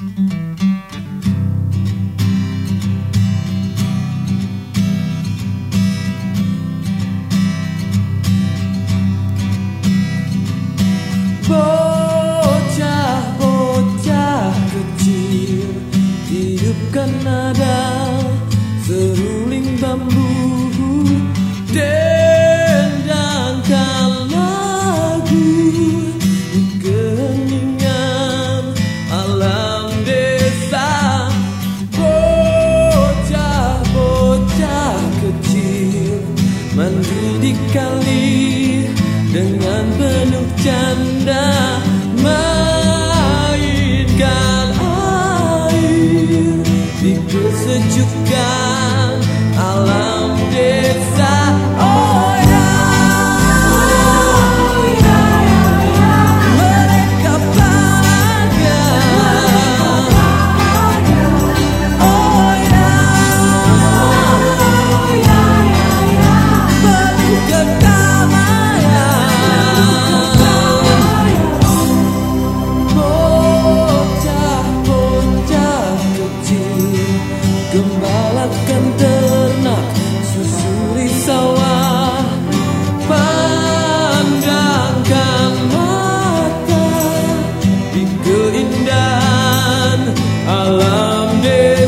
Bocah-bocah kecil Hidupkan nada Seruling bambu penuh canda mainkan air. Di kesejukan alam desa dan alam desa.